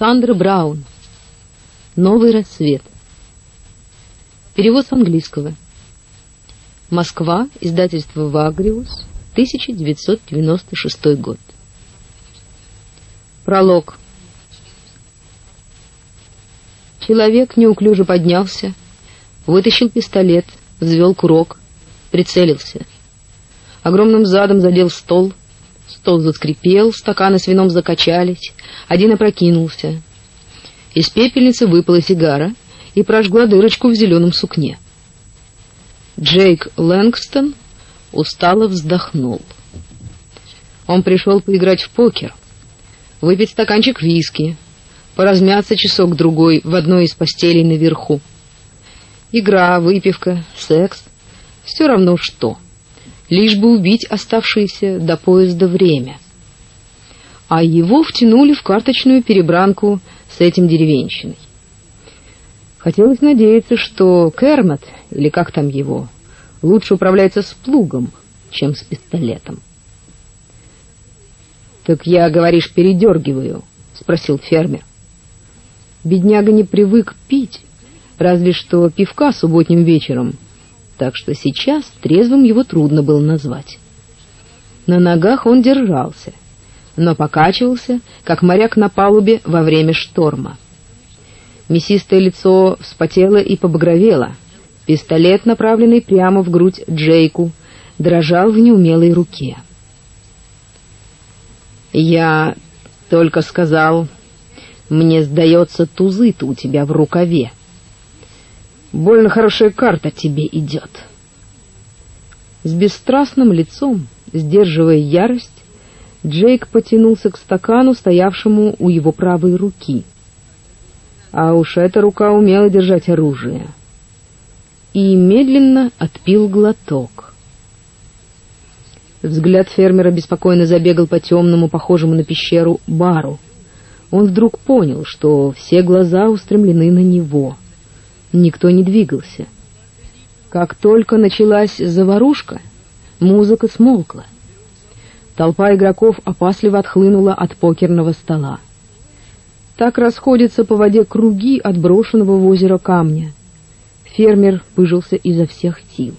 Сандра Браун. Новый рассвет. Перевод с английского. Москва, издательство Вагриус, 1996 год. Пролог. Человек неуклюже поднялся, вытащил пистолет, взвел курок, прицелился. Огромным задом задел стол, стол заскрипел, стаканы с вином закачались, один опрокинулся. Из пепельницы выпала сигара и прожгла дырочку в зеленом сукне. Джейк Лэнгстон устало вздохнул. Он пришел поиграть в покер, выпить стаканчик виски, поразмяться часок-другой в одной из постелей наверху. Игра, выпивка, секс — все равно что — лишь бы убить оставшееся до поезда время. А его втянули в карточную перебранку с этим деревенщиной. Хотелось надеяться, что Кермат, или как там его, лучше управляется с плугом, чем с пистолетом. «Так я, говоришь, передергиваю?» — спросил фермер. Бедняга не привык пить, разве что пивка субботним вечером — так что сейчас трезвым его трудно было назвать. На ногах он держался, но покачивался, как моряк на палубе во время шторма. Мясистое лицо вспотело и побагровело. Пистолет, направленный прямо в грудь Джейку, дрожал в неумелой руке. «Я только сказал, мне сдается, тузы-то у тебя в рукаве», Больно хорошая карта тебе идет. С бесстрастным лицом, сдерживая ярость, Джейк потянулся к стакану, стоявшему у его правой руки. А уж эта рука умела держать оружие. И медленно отпил глоток. Взгляд фермера беспокойно забегал по темному, похожему на пещеру, бару. Он вдруг понял, что все глаза устремлены на него — Никто не двигался. Как только началась заварушка, музыка смолкла. Толпа игроков опасливо отхлынула от покерного стола. Так расходятся по воде круги от брошенного в озеро камня. Фермер пыжился изо всех сил.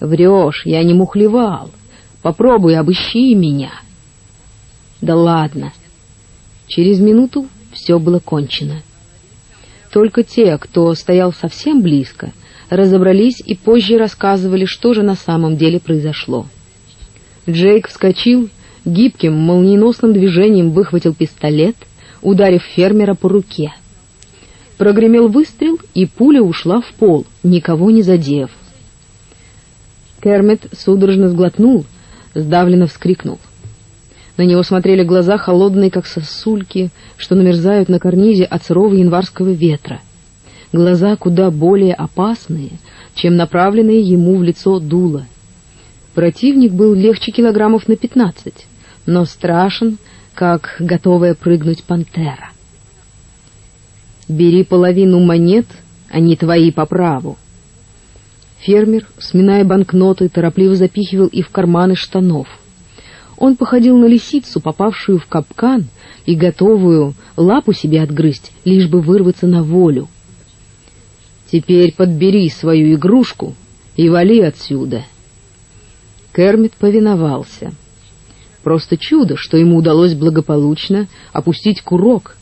«Врешь, я не мухлевал. Попробуй, обыщи меня». «Да ладно». Через минуту все было кончено. Только те, кто стоял совсем близко, разобрались и позже рассказывали, что же на самом деле произошло. Джейк вскочил, гибким, молниеносным движением выхватил пистолет, ударив фермера по руке. Прогремел выстрел, и пуля ушла в пол, никого не задев. Кермит судорожно сглотнул, сдавленно вскрикнул. На него смотрели глаза холодные, как сосульки, что намерзают на карнизе от сырого январского ветра. Глаза куда более опасные, чем направленные ему в лицо дуло. Противник был легче килограммов на пятнадцать, но страшен, как готовая прыгнуть пантера. «Бери половину монет, они твои по праву». Фермер, сминая банкноты, торопливо запихивал их в карманы штанов. Он походил на лисицу, попавшую в капкан и готовую лапу себе отгрызть, лишь бы вырваться на волю. «Теперь подбери свою игрушку и вали отсюда». Кермит повиновался. Просто чудо, что ему удалось благополучно опустить курок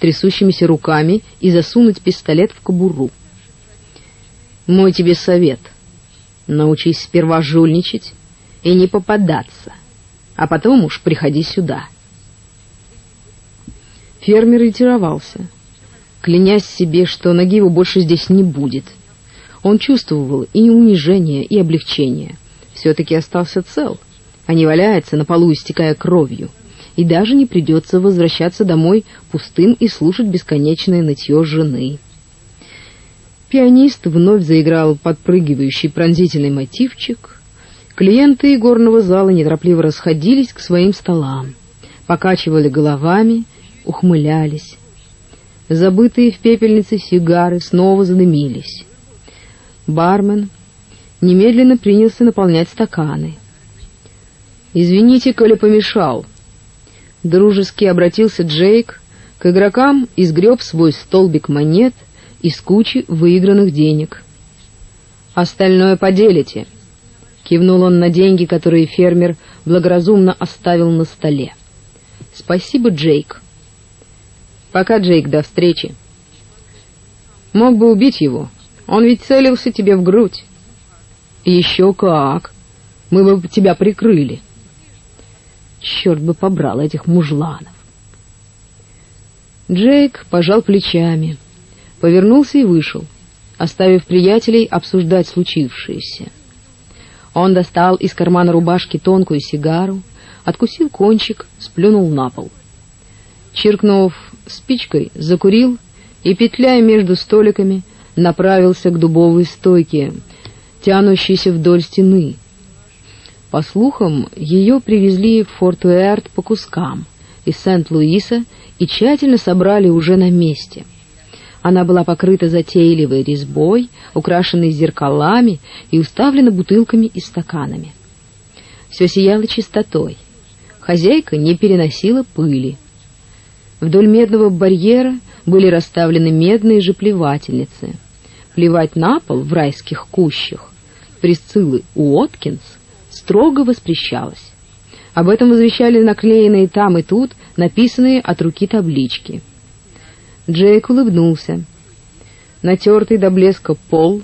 трясущимися руками и засунуть пистолет в кобуру. «Мой тебе совет. Научись сперва жульничать и не попадаться» а потом уж приходи сюда. Фермер ретировался, клянясь себе, что ноги его больше здесь не будет. Он чувствовал и унижение, и облегчение. Все-таки остался цел, а не валяется на полу, истекая кровью. И даже не придется возвращаться домой пустым и слушать бесконечное нытье жены. Пианист вновь заиграл подпрыгивающий пронзительный мотивчик, Клиенты игорного зала неторопливо расходились к своим столам, покачивали головами, ухмылялись. Забытые в пепельнице сигары снова задымились. Бармен немедленно принялся наполнять стаканы. «Извините, коли помешал». Дружески обратился Джейк К игрокам изгреб свой столбик монет из кучи выигранных денег. «Остальное поделите», — кивнул он на деньги, которые фермер благоразумно оставил на столе. «Спасибо, Джейк». «Пока, Джейк, до встречи». «Мог бы убить его, он ведь целился тебе в грудь». «Еще как! Мы бы тебя прикрыли». Черт бы побрал этих мужланов. Джейк пожал плечами, повернулся и вышел, оставив приятелей обсуждать случившееся. Он достал из кармана рубашки тонкую сигару, откусил кончик, сплюнул на пол. Чиркнув спичкой, закурил и, петляя между столиками, направился к дубовой стойке, тянущейся вдоль стены. По слухам, ее привезли в Форт Уэрт по кускам из Сент-Луиса и тщательно собрали уже на месте. Она была покрыта затейливой резьбой, украшенной зеркалами и уставлена бутылками и стаканами. Все сияло чистотой. Хозяйка не переносила пыли. Вдоль медного барьера были расставлены медные же плевательницы. Плевать на пол в райских кущах Присциллы Уоткинс строго воспрещалось. Об этом возвещали наклеенные там и тут написанные от руки таблички. Джейк улыбнулся. Натертый до блеска пол,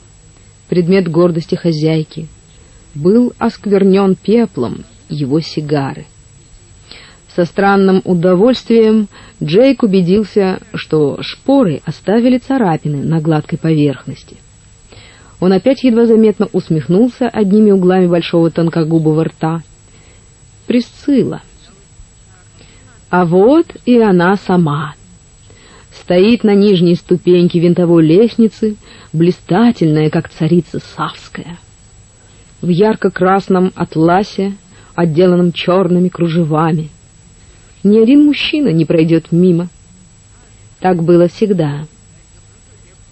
предмет гордости хозяйки, был осквернен пеплом его сигары. Со странным удовольствием Джейк убедился, что шпоры оставили царапины на гладкой поверхности. Он опять едва заметно усмехнулся одними углами большого тонкогубого рта. Присцилла. А вот и она сама. Стоит на нижней ступеньке винтовой лестницы, блистательная, как царица Савская. В ярко-красном атласе, отделанном черными кружевами — ни один мужчина не пройдет мимо. Так было всегда.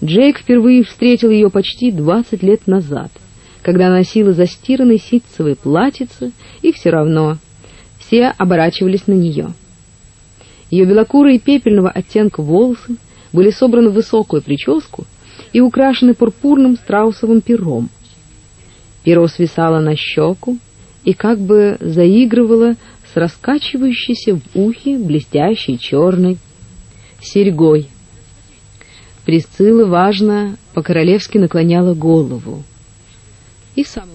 Джейк впервые встретил ее почти двадцать лет назад, когда носила застиранный ситцевый платьице, и все равно все оборачивались на нее. Ее белокурые пепельного оттенка волосы были собраны в высокую прическу и украшены пурпурным страусовым пером. Перо свисало на щеку и как бы заигрывало с раскачивающейся в ухе блестящей черной серьгой. Присцилла, важно, по-королевски наклоняла голову. И сам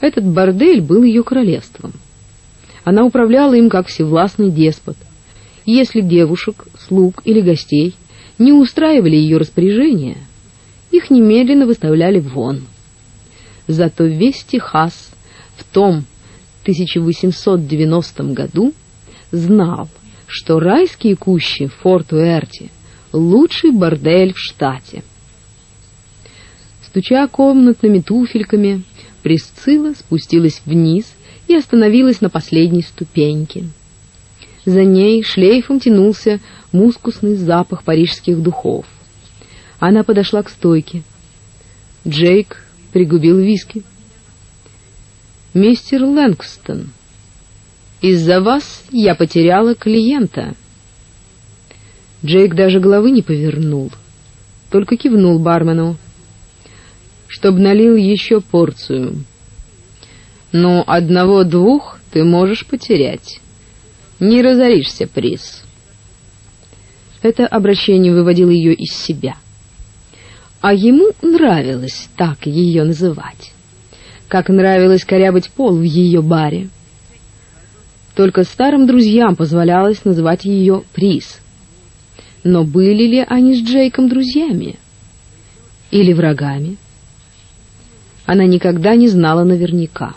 этот бордель был ее королевством. Она управляла им как всевластный деспот. Если девушек, слуг или гостей не устраивали ее распоряжения, их немедленно выставляли вон. Зато весь Техас в том 1890 году знал, что райские кущи в Форт-Уэрте — лучший бордель в штате. Стуча комнатными туфельками, Присцилла спустилась вниз и остановилась на последней ступеньке. За ней шлейфом тянулся мускусный запах парижских духов. Она подошла к стойке. Джейк пригубил виски мистер Лэнгстон. Из-за вас я потеряла клиента. Джейк даже головы не повернул, только кивнул бармену, чтоб налил еще порцию. Но одного-двух ты можешь потерять. Не разоришься, приз. Это обращение выводило ее из себя. А ему нравилось так ее называть как нравилось корябать пол в ее баре. Только старым друзьям позволялось называть ее приз. Но были ли они с Джейком друзьями? Или врагами? Она никогда не знала наверняка.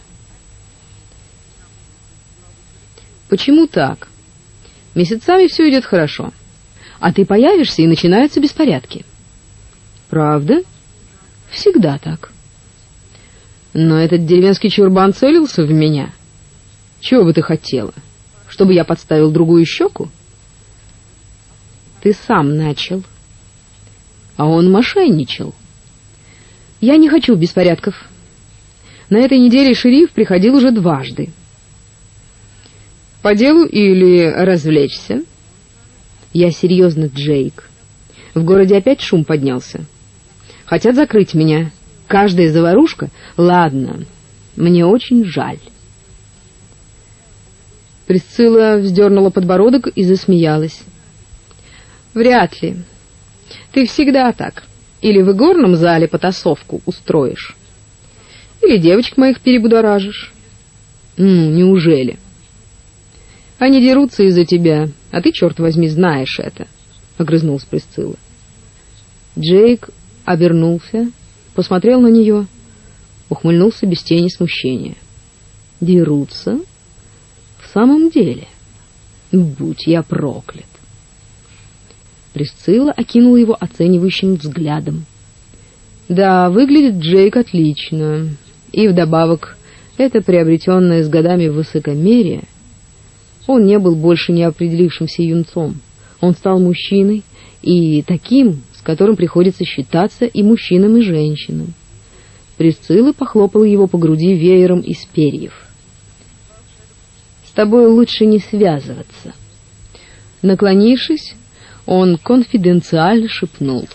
Почему так? Месяцами все идет хорошо. А ты появишься, и начинаются беспорядки. Правда? Всегда так. Но этот деревенский чурбан целился в меня. Чего бы ты хотела? Чтобы я подставил другую щеку? Ты сам начал. А он мошенничал. Я не хочу беспорядков. На этой неделе шериф приходил уже дважды. По делу или развлечься? Я серьезно, Джейк. В городе опять шум поднялся. Хотят закрыть меня. Каждая заварушка... Ладно, мне очень жаль. Присцилла вздернула подбородок и засмеялась. Вряд ли. Ты всегда так. Или в игорном зале потасовку устроишь. Или девочек моих перебудоражишь. Ну, неужели? Они дерутся из-за тебя, а ты, черт возьми, знаешь это, — огрызнулась Присцилла. Джейк обернулся, посмотрел на нее, ухмыльнулся без тени смущения. Дерутся? В самом деле? Будь я проклят. Присцилла окинула его оценивающим взглядом. Да, выглядит Джейк отлично. И вдобавок, это приобретенное с годами высокомерие. Он не был больше неопределившимся юнцом. Он стал мужчиной, и таким, с которым приходится считаться и мужчинам, и женщинам. Присцилла похлопала его по груди веером из перьев. «С тобой лучше не связываться». Наклонившись, он конфиденциально шепнул.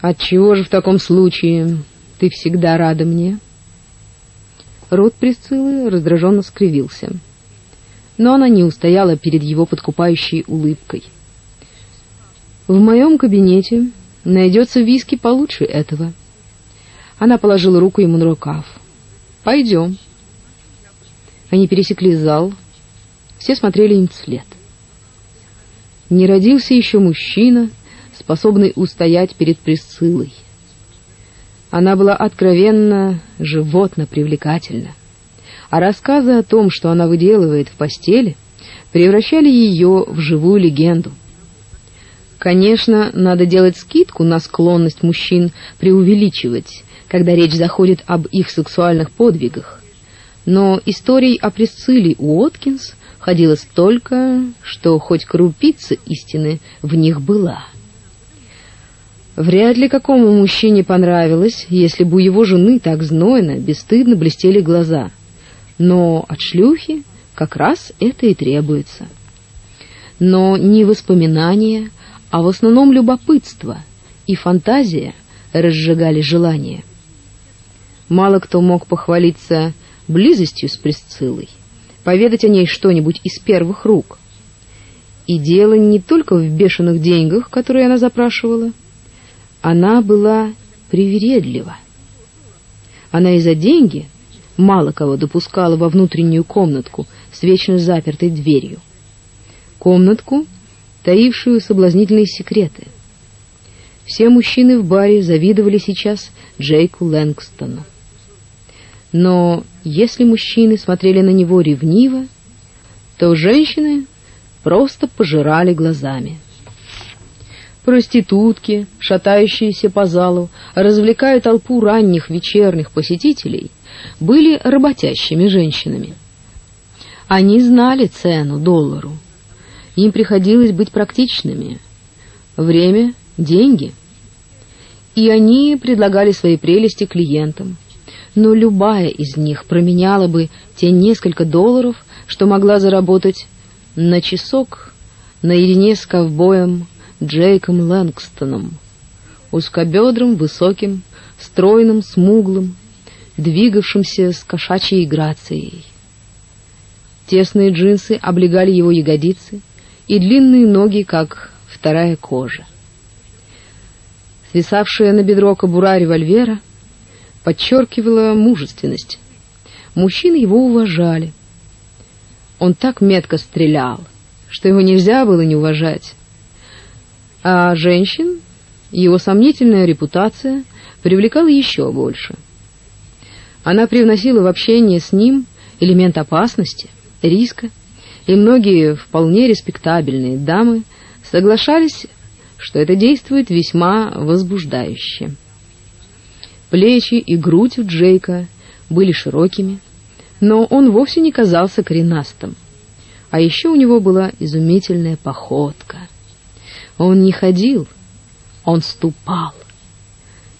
«Отчего же в таком случае ты всегда рада мне?» Рот Присциллы раздраженно скривился. Но она не устояла перед его подкупающей улыбкой. «В моем кабинете найдется виски получше этого». Она положила руку ему на рукав. «Пойдем». Они пересекли зал. Все смотрели им вслед не родился еще мужчина, способный устоять перед Присциллой. Она была откровенно животно привлекательна, а рассказы о том, что она выделывает в постели, превращали ее в живую легенду. Конечно, надо делать скидку на склонность мужчин преувеличивать, когда речь заходит об их сексуальных подвигах. Но историй о Присцилле Уоткинс ходило столько, что хоть крупица истины в них была. Вряд ли какому мужчине понравилось, если бы у его жены так знойно, бесстыдно блестели глаза. Но от шлюхи как раз это и требуется. Но не воспоминания, а в основном любопытство и фантазия разжигали желание. Мало кто мог похвалиться близостью с Присциллой поведать о ней что-нибудь из первых рук. И дело не только в бешеных деньгах, которые она запрашивала. Она была привередлива. Она и за деньги мало кого допускала во внутреннюю комнатку с вечно запертой дверью. Комнатку, таившую соблазнительные секреты. Все мужчины в баре завидовали сейчас Джейку Лэнгстону. Но если мужчины смотрели на него ревниво, то женщины просто пожирали глазами. Проститутки, шатающиеся по залу, развлекая толпу ранних вечерних посетителей, были работящими женщинами. Они знали цену доллару. Им приходилось быть практичными. Время — деньги. И они предлагали свои прелести клиентам но любая из них променяла бы те несколько долларов, что могла заработать на часок наедине с ковбоем Джейком Лэнгстоном, узкобедрым, высоким, стройным, смуглым, двигавшимся с кошачьей грацией. Тесные джинсы облегали его ягодицы и длинные ноги, как вторая кожа. Свисавшая на бедро кобура револьвера — подчеркивала мужественность. Мужчины его уважали. Он так метко стрелял, что его нельзя было не уважать. А женщин его сомнительная репутация привлекала еще больше. Она привносила в общение с ним элемент опасности, риска, и многие вполне респектабельные дамы соглашались, что это действует весьма возбуждающе. Плечи и грудь у Джейка были широкими, но он вовсе не казался коренастым. А еще у него была изумительная походка. Он не ходил, он ступал.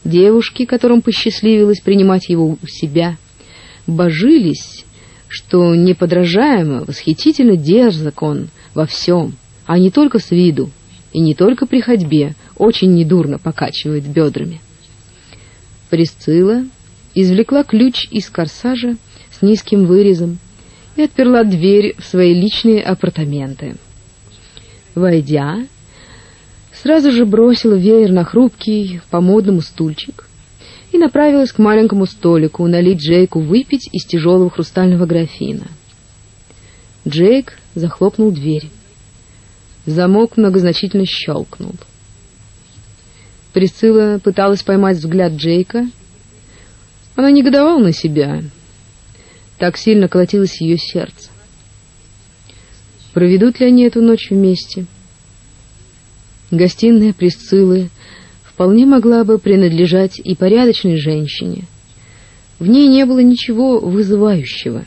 Девушки, которым посчастливилось принимать его у себя, божились, что неподражаемо, восхитительно дерзок он во всем, а не только с виду и не только при ходьбе, очень недурно покачивает бедрами. Присцилла извлекла ключ из корсажа с низким вырезом и отперла дверь в свои личные апартаменты. Войдя, сразу же бросила веер на хрупкий, по-модному стульчик и направилась к маленькому столику налить Джейку выпить из тяжелого хрустального графина. Джейк захлопнул дверь. Замок многозначительно щелкнул. Присцилла пыталась поймать взгляд Джейка. Она негодовала на себя. Так сильно колотилось ее сердце. Проведут ли они эту ночь вместе? Гостиная Присциллы вполне могла бы принадлежать и порядочной женщине. В ней не было ничего вызывающего,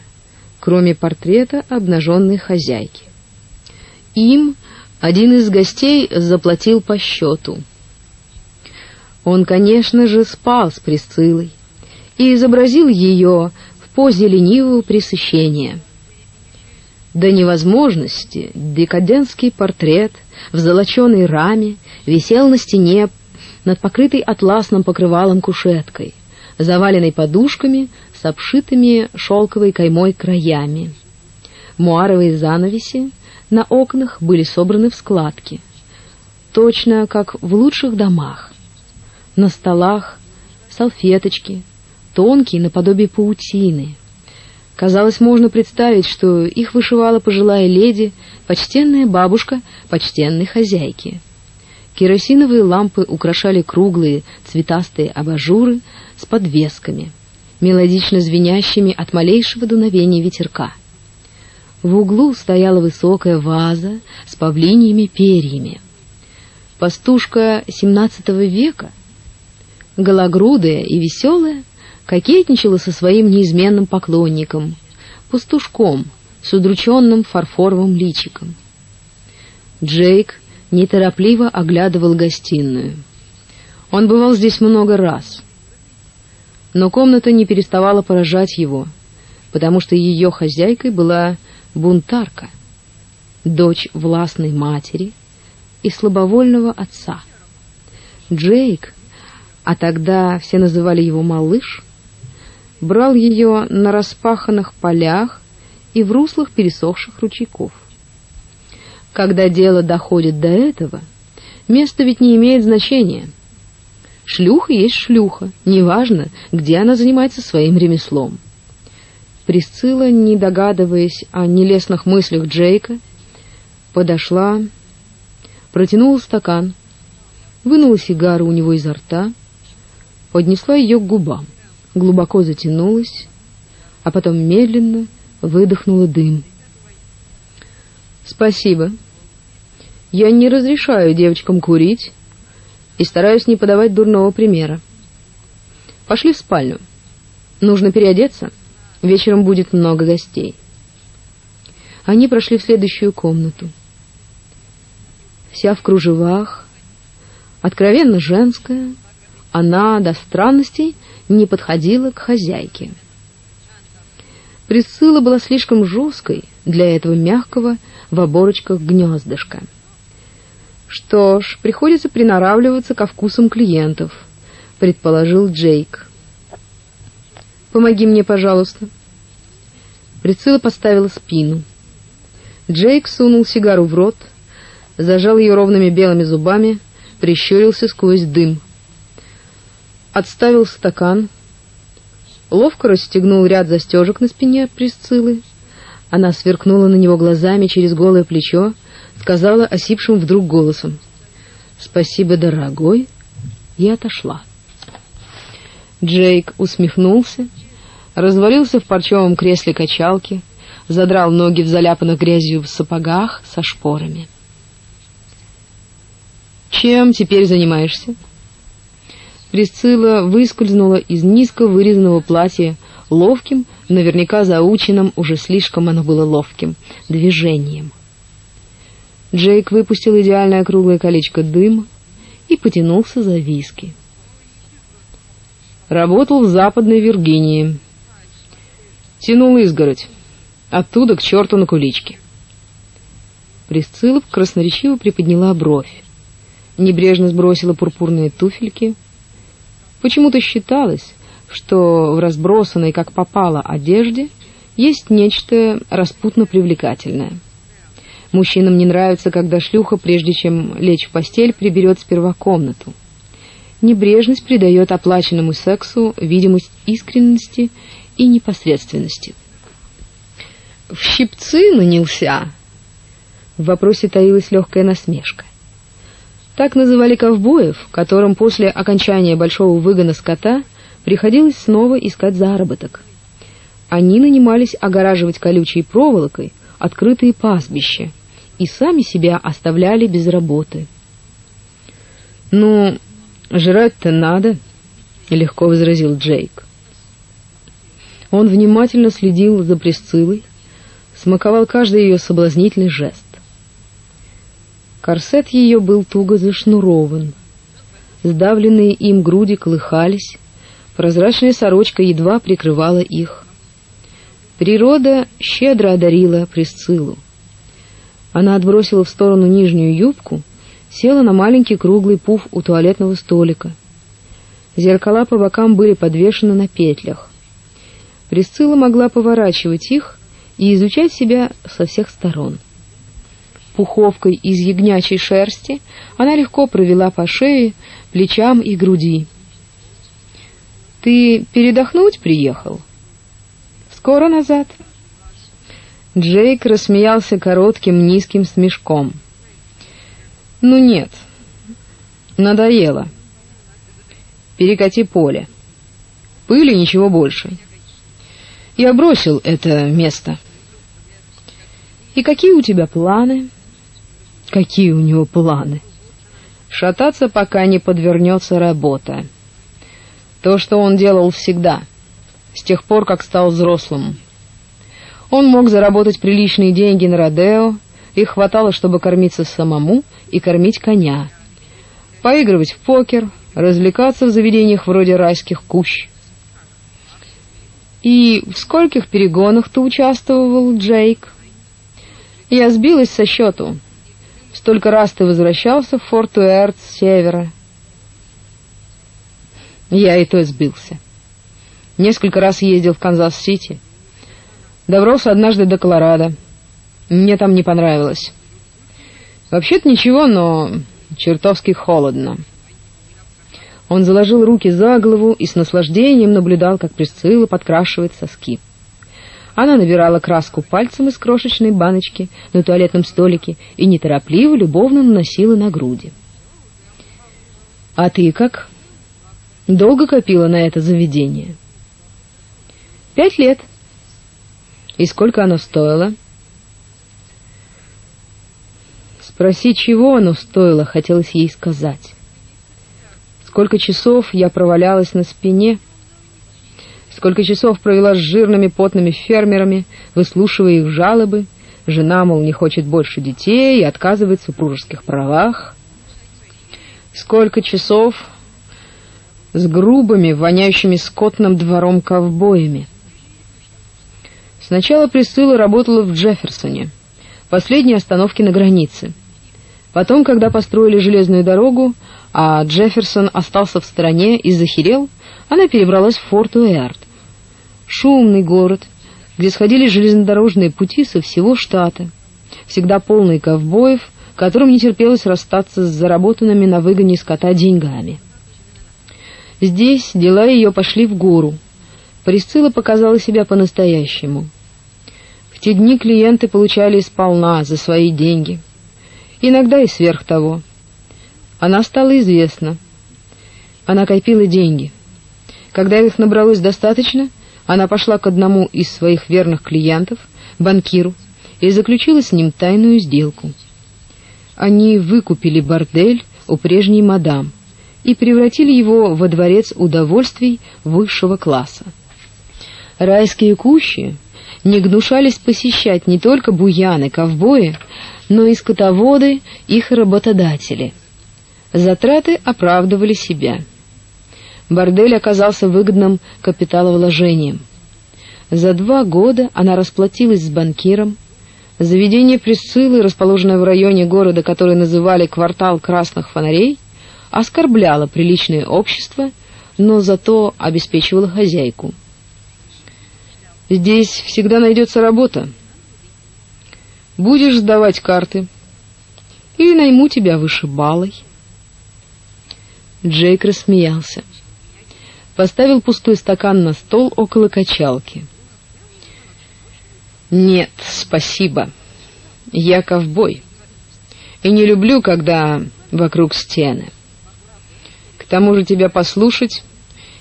кроме портрета обнаженной хозяйки. Им один из гостей заплатил по счету. Он, конечно же, спал с Присциллой и изобразил ее в позе ленивого пресыщения. До невозможности декадентский портрет в золоченой раме висел на стене над покрытой атласным покрывалом кушеткой, заваленной подушками с обшитыми шелковой каймой краями. Муаровые занавеси на окнах были собраны в складки, точно как в лучших домах. На столах салфеточки, тонкие наподобие паутины. Казалось, можно представить, что их вышивала пожилая леди, почтенная бабушка почтенной хозяйки. Керосиновые лампы украшали круглые цветастые абажуры с подвесками, мелодично звенящими от малейшего дуновения ветерка. В углу стояла высокая ваза с павлиньими перьями. Пастушка XVII века, гологрудая и веселая, кокетничала со своим неизменным поклонником, пастушком с удрученным фарфоровым личиком. Джейк неторопливо оглядывал гостиную. Он бывал здесь много раз. Но комната не переставала поражать его, потому что ее хозяйкой была бунтарка, дочь властной матери и слабовольного отца. Джейк, а тогда все называли его малыш, брал ее на распаханных полях и в руслах пересохших ручейков. Когда дело доходит до этого, место ведь не имеет значения. Шлюха есть шлюха, неважно, где она занимается своим ремеслом. Присцилла, не догадываясь о нелестных мыслях Джейка, подошла, протянула стакан, вынула сигару у него изо рта, поднесла ее к губам, глубоко затянулась, а потом медленно выдохнула дым. «Спасибо», я не разрешаю девочкам курить и стараюсь не подавать дурного примера. Пошли в спальню. Нужно переодеться. Вечером будет много гостей. Они прошли в следующую комнату. Вся в кружевах, откровенно женская, она до странностей не подходила к хозяйке. Присыла была слишком жесткой для этого мягкого в оборочках гнездышка. Что ж, приходится приноравливаться ко вкусам клиентов, предположил Джейк. Помоги мне, пожалуйста. Прицила поставила спину. Джейк сунул сигару в рот, зажал ее ровными белыми зубами, прищурился сквозь дым. Отставил стакан, ловко расстегнул ряд застежек на спине Присциллы. Она сверкнула на него глазами через голое плечо, сказала осипшим вдруг голосом. «Спасибо, дорогой», и отошла. Джейк усмехнулся, развалился в парчевом кресле качалки, задрал ноги в заляпанных грязью в сапогах со шпорами. «Чем теперь занимаешься?» Присцилла выскользнула из низко вырезанного платья ловким, наверняка заученным, уже слишком оно было ловким, движением. Джейк выпустил идеальное круглое колечко дыма и потянулся за виски. Работал в Западной Виргинии. Тянул изгородь. Оттуда к черту на куличке. Присцилла красноречиво приподняла бровь. Небрежно сбросила пурпурные туфельки. Почему-то считалось, что в разбросанной, как попало, одежде есть нечто распутно привлекательное. Мужчинам не нравится, когда шлюха, прежде чем лечь в постель, приберет сперва комнату. Небрежность придает оплаченному сексу видимость искренности и непосредственности. «В щипцы нанялся?» В вопросе таилась легкая насмешка. Так называли ковбоев, которым после окончания большого выгона скота приходилось снова искать заработок. Они нанимались огораживать колючей проволокой открытые пастбища и сами себя оставляли без работы. «Ну, жрать-то надо», — легко возразил Джейк. Он внимательно следил за Присциллой, смаковал каждый ее соблазнительный жест. Корсет ее был туго зашнурован. Сдавленные им груди колыхались, прозрачная сорочка едва прикрывала их. Природа щедро одарила Присциллу. Она отбросила в сторону нижнюю юбку, села на маленький круглый пуф у туалетного столика. Зеркала по бокам были подвешены на петлях. Присцилла могла поворачивать их и изучать себя со всех сторон пуховкой из ягнячьей шерсти, она легко провела по шее, плечам и груди. «Ты передохнуть приехал?» «Скоро назад». Джейк рассмеялся коротким низким смешком. «Ну нет, надоело. Перекати поле. Пыли ничего больше. Я бросил это место». «И какие у тебя планы?» Какие у него планы? Шататься, пока не подвернется работа. То, что он делал всегда, с тех пор, как стал взрослым. Он мог заработать приличные деньги на Родео, их хватало, чтобы кормиться самому и кормить коня. Поигрывать в покер, развлекаться в заведениях вроде райских кущ. И в скольких перегонах ты участвовал, Джейк? Я сбилась со счету. Столько раз ты возвращался в форт Уэрт с севера. Я и то сбился. Несколько раз ездил в Канзас-Сити. Добрался однажды до Колорадо. Мне там не понравилось. Вообще-то ничего, но чертовски холодно. Он заложил руки за голову и с наслаждением наблюдал, как Присцилла подкрашивает соски. Она набирала краску пальцем из крошечной баночки на туалетном столике и неторопливо, любовно наносила на груди. «А ты как? Долго копила на это заведение?» «Пять лет». «И сколько оно стоило?» Спроси, чего оно стоило, хотелось ей сказать. Сколько часов я провалялась на спине, Сколько часов провела с жирными потными фермерами, выслушивая их жалобы. Жена, мол, не хочет больше детей и отказывает в супружеских правах. Сколько часов с грубыми, воняющими скотным двором ковбоями. Сначала Присцилла работала в Джефферсоне, последней остановке на границе. Потом, когда построили железную дорогу, а Джефферсон остался в стороне и захерел, она перебралась в Форт Уэрт, шумный город, где сходили железнодорожные пути со всего штата, всегда полный ковбоев, которым не терпелось расстаться с заработанными на выгоне скота деньгами. Здесь дела ее пошли в гору. Присцилла показала себя по-настоящему. В те дни клиенты получали сполна за свои деньги. Иногда и сверх того. Она стала известна. Она копила деньги. Когда их набралось достаточно, она пошла к одному из своих верных клиентов, банкиру, и заключила с ним тайную сделку. Они выкупили бордель у прежней мадам и превратили его во дворец удовольствий высшего класса. Райские кущи не гнушались посещать не только буяны, ковбои, но и скотоводы, их работодатели. Затраты оправдывали себя. Бордель оказался выгодным капиталовложением. За два года она расплатилась с банкиром, Заведение Присциллы, расположенное в районе города, который называли «Квартал красных фонарей», оскорбляло приличное общество, но зато обеспечивало хозяйку. «Здесь всегда найдется работа. Будешь сдавать карты или найму тебя вышибалой». Джейк рассмеялся. Поставил пустой стакан на стол около качалки. «Нет, спасибо. Я ковбой. И не люблю, когда вокруг стены. К тому же тебя послушать,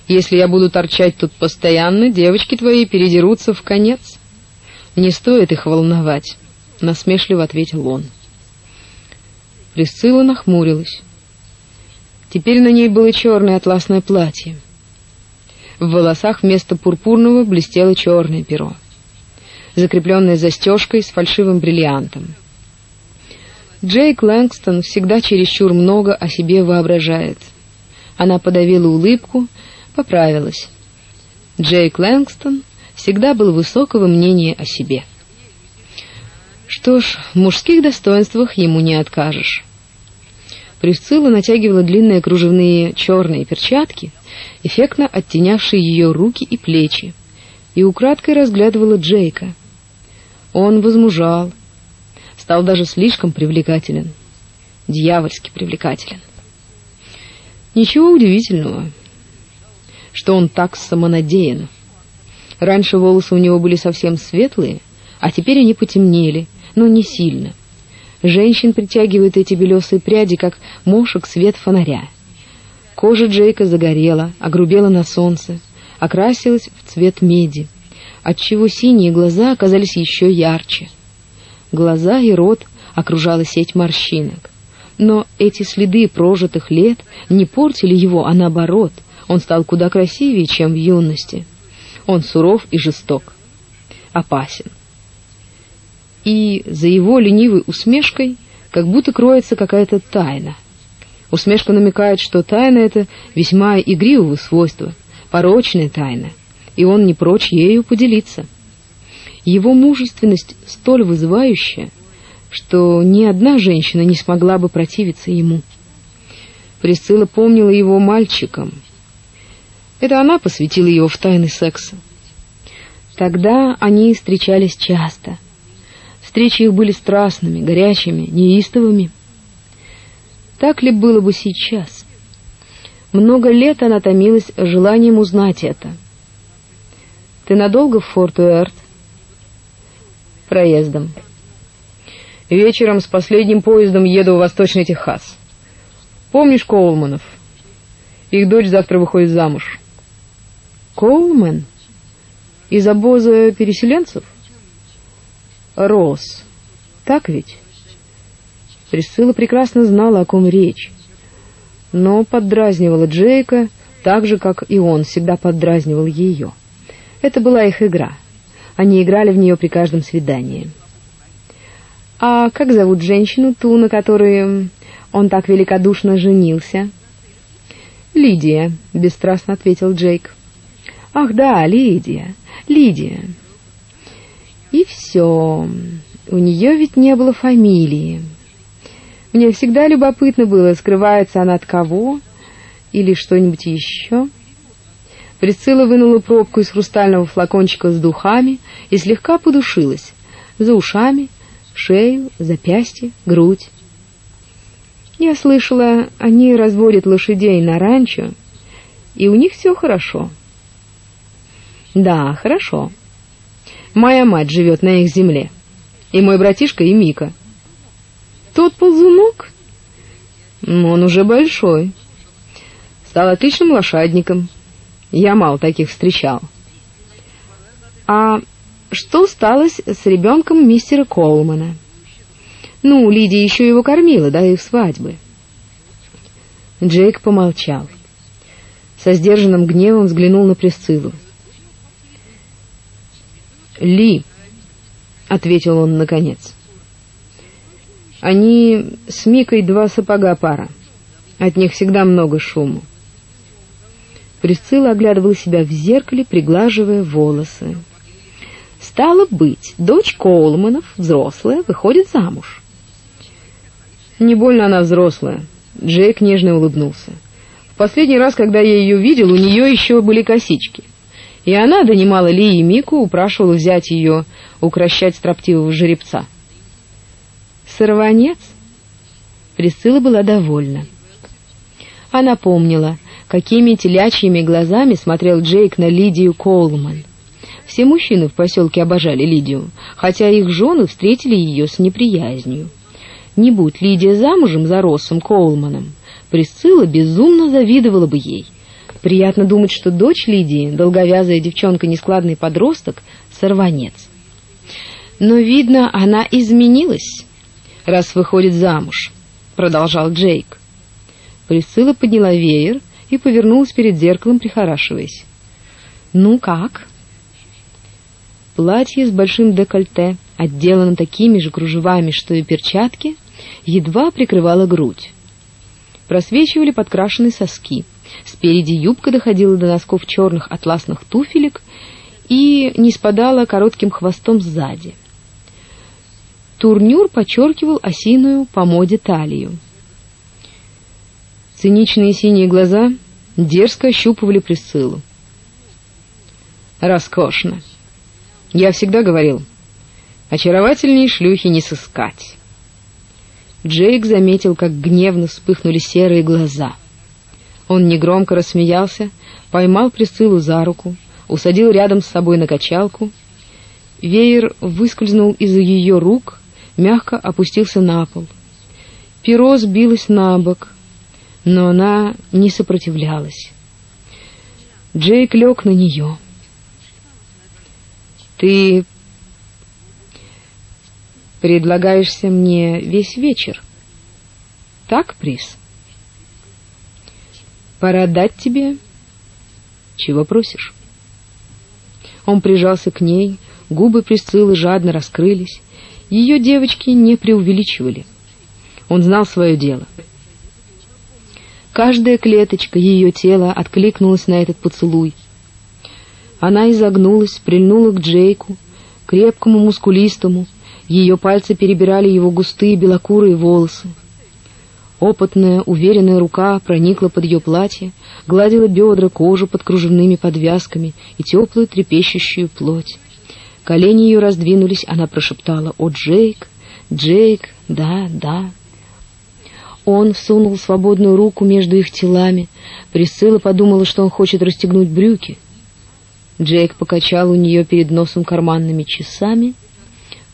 если я буду торчать тут постоянно, девочки твои передерутся в конец. Не стоит их волновать», — насмешливо ответил он. Присцилла нахмурилась. Теперь на ней было черное атласное платье. В волосах вместо пурпурного блестело черное перо закрепленной застежкой с фальшивым бриллиантом. Джейк Лэнгстон всегда чересчур много о себе воображает. Она подавила улыбку, поправилась. Джейк Лэнгстон всегда был высокого мнения о себе. Что ж, в мужских достоинствах ему не откажешь. Присцилла натягивала длинные кружевные черные перчатки, эффектно оттенявшие ее руки и плечи, и украдкой разглядывала Джейка — он возмужал, стал даже слишком привлекателен, дьявольски привлекателен. Ничего удивительного, что он так самонадеян. Раньше волосы у него были совсем светлые, а теперь они потемнели, но не сильно. Женщин притягивают эти белесые пряди, как мошек свет фонаря. Кожа Джейка загорела, огрубела на солнце, окрасилась в цвет меди отчего синие глаза оказались еще ярче. Глаза и рот окружала сеть морщинок. Но эти следы прожитых лет не портили его, а наоборот, он стал куда красивее, чем в юности. Он суров и жесток, опасен. И за его ленивой усмешкой как будто кроется какая-то тайна. Усмешка намекает, что тайна эта весьма игривого свойства, порочная тайна — и он не прочь ею поделиться. Его мужественность столь вызывающая, что ни одна женщина не смогла бы противиться ему. Присцилла помнила его мальчиком. Это она посвятила его в тайны секса. Тогда они встречались часто. Встречи их были страстными, горячими, неистовыми. Так ли было бы сейчас? Много лет она томилась желанием узнать это — ты надолго в Форт Уэрт? Проездом. Вечером с последним поездом еду в Восточный Техас. Помнишь Коулманов? Их дочь завтра выходит замуж. Коулман? Из обоза переселенцев? Рос. Так ведь? Присцилла прекрасно знала, о ком речь, но поддразнивала Джейка так же, как и он всегда поддразнивал ее. Это была их игра. Они играли в нее при каждом свидании. А как зовут женщину, ту, на которой он так великодушно женился? Лидия, бесстрастно ответил Джейк. Ах, да, Лидия. Лидия. И все. У нее ведь не было фамилии. Мне всегда любопытно было, скрывается она от кого или что-нибудь еще. Присцилла вынула пробку из хрустального флакончика с духами и слегка подушилась. За ушами, шею, запястье, грудь. Я слышала, они разводят лошадей на ранчо, и у них все хорошо. Да, хорошо. Моя мать живет на их земле, и мой братишка и Мика. Тот ползунок? Он уже большой. Стал отличным лошадником. Я мало таких встречал. А что стало с ребенком мистера Колмана? Ну, Лидия еще его кормила до их свадьбы. Джейк помолчал. Со сдержанным гневом взглянул на Присциллу. «Ли», — ответил он наконец. «Они с Микой два сапога пара. От них всегда много шума. Присцилла оглядывала себя в зеркале, приглаживая волосы. Стало быть, дочь Коулманов, взрослая, выходит замуж. Не больно она взрослая. Джейк нежно улыбнулся. В последний раз, когда я ее видел, у нее еще были косички. И она донимала Ли и Мику, упрашивала взять ее, укращать строптивого жеребца. Сорванец? Присыла была довольна. Она помнила, какими телячьими глазами смотрел Джейк на Лидию Коулман. Все мужчины в поселке обожали Лидию, хотя их жены встретили ее с неприязнью. Не будь Лидия замужем за Россом Коулманом, Присцилла безумно завидовала бы ей. Приятно думать, что дочь Лидии, долговязая девчонка, нескладный подросток, сорванец. Но, видно, она изменилась, раз выходит замуж, продолжал Джейк. Присцилла подняла веер и повернулась перед зеркалом, прихорашиваясь. «Ну как?» Платье с большим декольте, отделано такими же кружевами, что и перчатки, едва прикрывало грудь. Просвечивали подкрашенные соски. Спереди юбка доходила до носков черных атласных туфелек и не спадала коротким хвостом сзади. Турнюр подчеркивал осиную по моде талию. Циничные синие глаза дерзко ощупывали Присциллу. Роскошно. Я всегда говорил, очаровательнее шлюхи не сыскать. Джейк заметил, как гневно вспыхнули серые глаза. Он негромко рассмеялся, поймал Присциллу за руку, усадил рядом с собой на качалку. Веер выскользнул из ее рук, мягко опустился на пол. Перо сбилось на бок, но она не сопротивлялась. Джейк лег на нее. «Ты предлагаешься мне весь вечер, так, Прис? Пора дать тебе, чего просишь». Он прижался к ней, губы Присциллы жадно раскрылись. Ее девочки не преувеличивали. Он знал свое дело — Каждая клеточка ее тела откликнулась на этот поцелуй. Она изогнулась, прильнула к Джейку, крепкому, мускулистому. Ее пальцы перебирали его густые белокурые волосы. Опытная, уверенная рука проникла под ее платье, гладила бедра, кожу под кружевными подвязками и теплую трепещущую плоть. Колени ее раздвинулись, она прошептала «О, Джейк! Джейк! Да, да!» Он всунул свободную руку между их телами. Присцилла подумала, что он хочет расстегнуть брюки. Джейк покачал у нее перед носом карманными часами,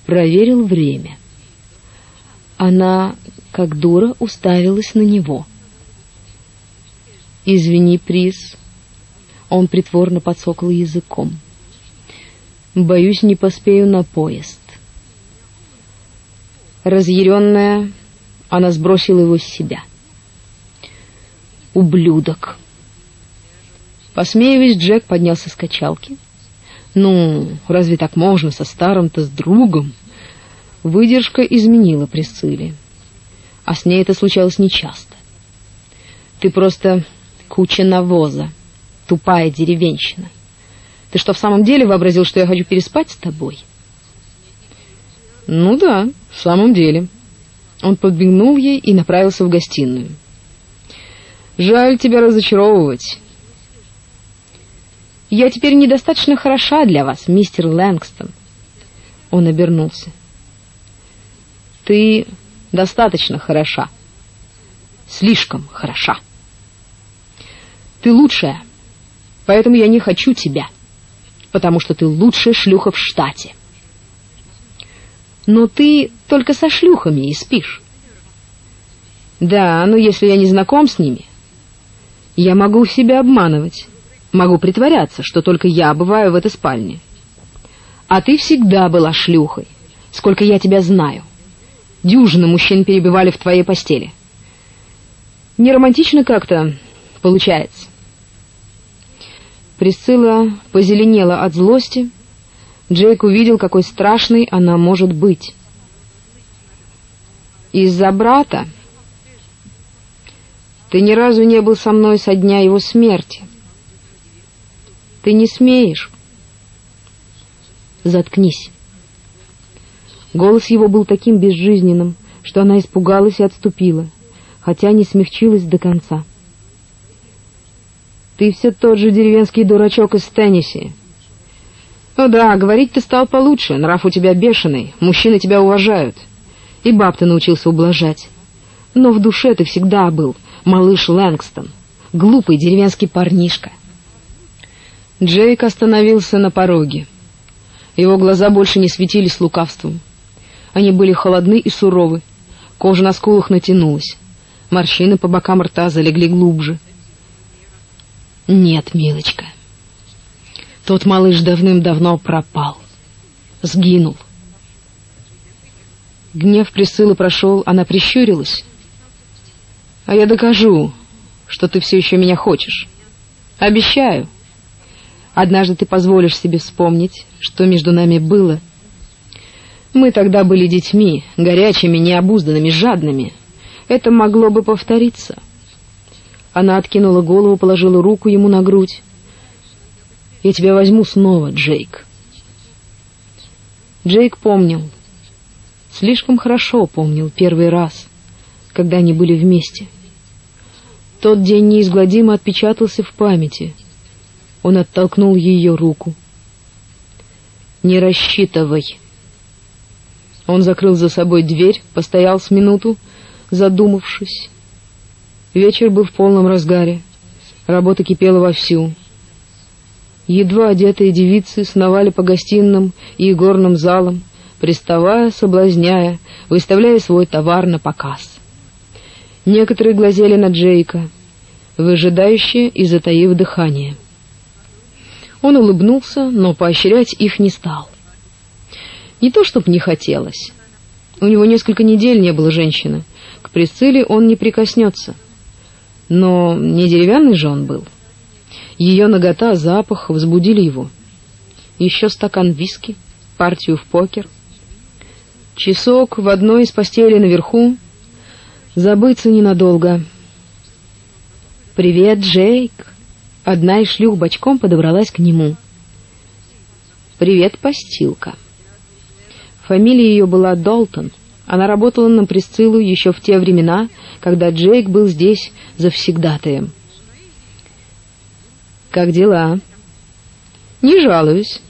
проверил время. Она, как дура, уставилась на него. «Извини, Прис». Он притворно подсокал языком. «Боюсь, не поспею на поезд». Разъяренная, она сбросила его с себя. «Ублюдок!» Посмеиваясь, Джек поднялся с качалки. «Ну, разве так можно со старым-то, с другом?» Выдержка изменила Присцилле. А с ней это случалось нечасто. «Ты просто куча навоза, тупая деревенщина. Ты что, в самом деле вообразил, что я хочу переспать с тобой?» «Ну да, в самом деле». Он подбегнул ей и направился в гостиную. «Жаль тебя разочаровывать. Я теперь недостаточно хороша для вас, мистер Лэнгстон». Он обернулся. «Ты достаточно хороша. Слишком хороша. Ты лучшая, поэтому я не хочу тебя, потому что ты лучшая шлюха в штате». Но ты только со шлюхами и спишь. Да, но если я не знаком с ними, я могу себя обманывать, могу притворяться, что только я бываю в этой спальне. А ты всегда была шлюхой, сколько я тебя знаю. Дюжины мужчин перебивали в твоей постели. Не романтично как-то получается. Присцилла позеленела от злости, Джейк увидел, какой страшной она может быть. Из-за брата ты ни разу не был со мной со дня его смерти. Ты не смеешь. Заткнись. Голос его был таким безжизненным, что она испугалась и отступила, хотя не смягчилась до конца. «Ты все тот же деревенский дурачок из Тенниси». «Ну да, говорить ты стал получше, нрав у тебя бешеный, мужчины тебя уважают. И баб ты научился ублажать. Но в душе ты всегда был малыш Лэнгстон, глупый деревенский парнишка». Джейк остановился на пороге. Его глаза больше не светились лукавством. Они были холодны и суровы. Кожа на скулах натянулась. Морщины по бокам рта залегли глубже. Нет, милочка. Тот малыш давным-давно пропал. Сгинул. Гнев Присылы прошел, она прищурилась. А я докажу, что ты все еще меня хочешь. Обещаю. Однажды ты позволишь себе вспомнить, что между нами было — мы тогда были детьми, горячими, необузданными, жадными. Это могло бы повториться. Она откинула голову, положила руку ему на грудь. «Я тебя возьму снова, Джейк». Джейк помнил. Слишком хорошо помнил первый раз, когда они были вместе. Тот день неизгладимо отпечатался в памяти. Он оттолкнул ее руку. «Не рассчитывай», он закрыл за собой дверь, постоял с минуту, задумавшись. Вечер был в полном разгаре. Работа кипела вовсю. Едва одетые девицы сновали по гостиным и игорным залам, приставая, соблазняя, выставляя свой товар на показ. Некоторые глазели на Джейка, выжидающие и затаив дыхание. Он улыбнулся, но поощрять их не стал. Не то, чтоб не хотелось. У него несколько недель не было женщины. К Присцилле он не прикоснется. Но не деревянный же он был. Ее нагота, запах возбудили его. Еще стакан виски, партию в покер. Часок в одной из постелей наверху. Забыться ненадолго. «Привет, Джейк!» Одна из шлюх бочком подобралась к нему. «Привет, постилка!» Фамилия ее была Долтон. Она работала на Присциллу еще в те времена, когда Джейк был здесь завсегдатаем. «Как дела?» «Не жалуюсь».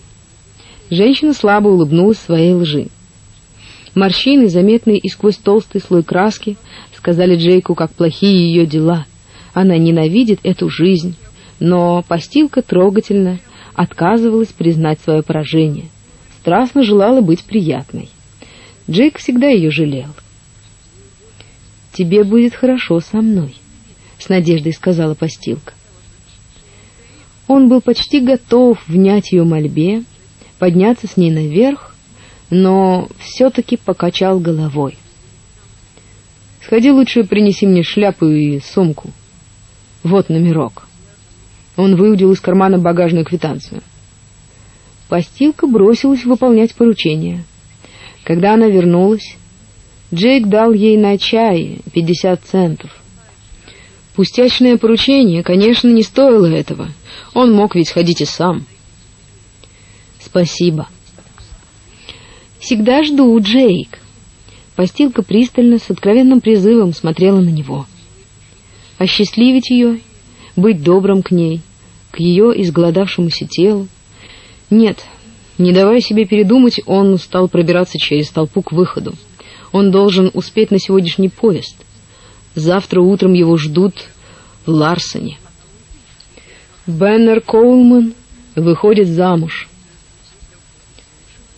Женщина слабо улыбнулась своей лжи. Морщины, заметные и сквозь толстый слой краски, сказали Джейку, как плохие ее дела. Она ненавидит эту жизнь, но постилка трогательно отказывалась признать свое поражение — страстно желала быть приятной. Джейк всегда ее жалел. «Тебе будет хорошо со мной», — с надеждой сказала постилка. Он был почти готов внять ее мольбе, подняться с ней наверх, но все-таки покачал головой. «Сходи лучше, принеси мне шляпу и сумку. Вот номерок». Он выудил из кармана багажную квитанцию. Постилка бросилась выполнять поручение. Когда она вернулась, Джейк дал ей на чай пятьдесят центов. Пустячное поручение, конечно, не стоило этого. Он мог ведь ходить и сам. Спасибо. Всегда жду, Джейк. Постилка пристально, с откровенным призывом смотрела на него. Осчастливить ее, быть добрым к ней, к ее изголодавшемуся телу, нет, не давая себе передумать, он стал пробираться через толпу к выходу. Он должен успеть на сегодняшний поезд. Завтра утром его ждут в Ларсоне. Беннер Коулман выходит замуж.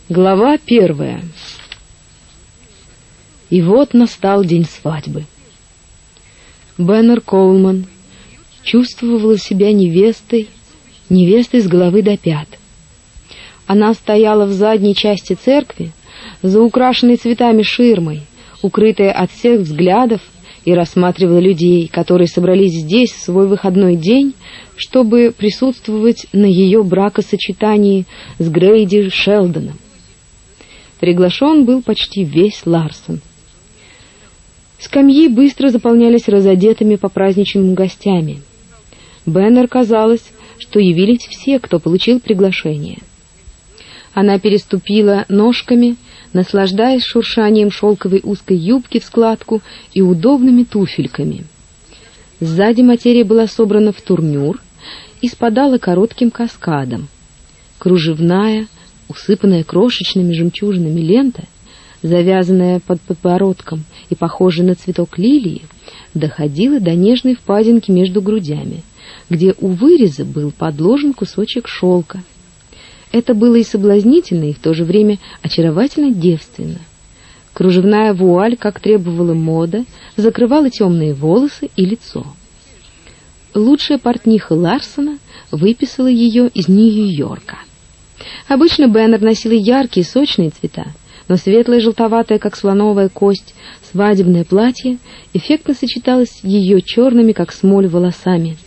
Глава первая. И вот настал день свадьбы. Беннер Коулман чувствовала себя невестой, невестой с головы до пят. Она стояла в задней части церкви, за украшенной цветами ширмой, укрытая от всех взглядов, и рассматривала людей, которые собрались здесь в свой выходной день, чтобы присутствовать на ее бракосочетании с Грейди Шелдоном. Приглашен был почти весь Ларсон. Скамьи быстро заполнялись разодетыми по праздничным гостями. Беннер казалось, что явились все, кто получил приглашение — Она переступила ножками, наслаждаясь шуршанием шелковой узкой юбки в складку и удобными туфельками. Сзади материя была собрана в турнюр и спадала коротким каскадом. Кружевная, усыпанная крошечными жемчужинами лента, завязанная под подбородком и похожая на цветок лилии, доходила до нежной впадинки между грудями, где у выреза был подложен кусочек шелка. Это было и соблазнительно, и в то же время очаровательно девственно. Кружевная вуаль, как требовала мода, закрывала темные волосы и лицо. Лучшая портниха Ларсона выписала ее из Нью-Йорка. Обычно Беннер носила яркие, сочные цвета, но светлое желтоватое, как слоновая кость, свадебное платье эффектно сочеталось с ее черными, как смоль, волосами.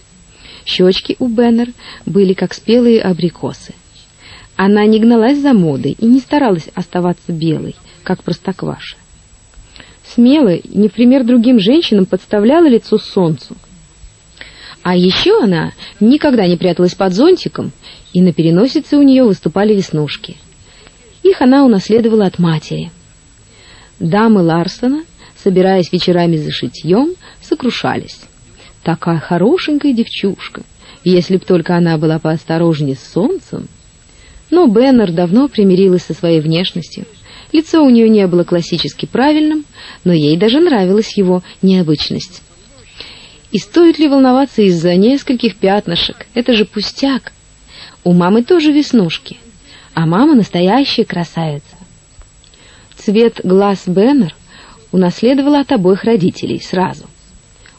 Щечки у Беннер были как спелые абрикосы. Она не гналась за модой и не старалась оставаться белой, как простокваша. Смело, не в пример другим женщинам, подставляла лицо солнцу. А еще она никогда не пряталась под зонтиком, и на переносице у нее выступали веснушки. Их она унаследовала от матери. Дамы Ларсона, собираясь вечерами за шитьем, сокрушались. Такая хорошенькая девчушка, если б только она была поосторожнее с солнцем. Но Беннер давно примирилась со своей внешностью. Лицо у нее не было классически правильным, но ей даже нравилась его необычность. И стоит ли волноваться из-за нескольких пятнышек? Это же пустяк. У мамы тоже веснушки, а мама настоящая красавица. Цвет глаз Беннер унаследовала от обоих родителей сразу.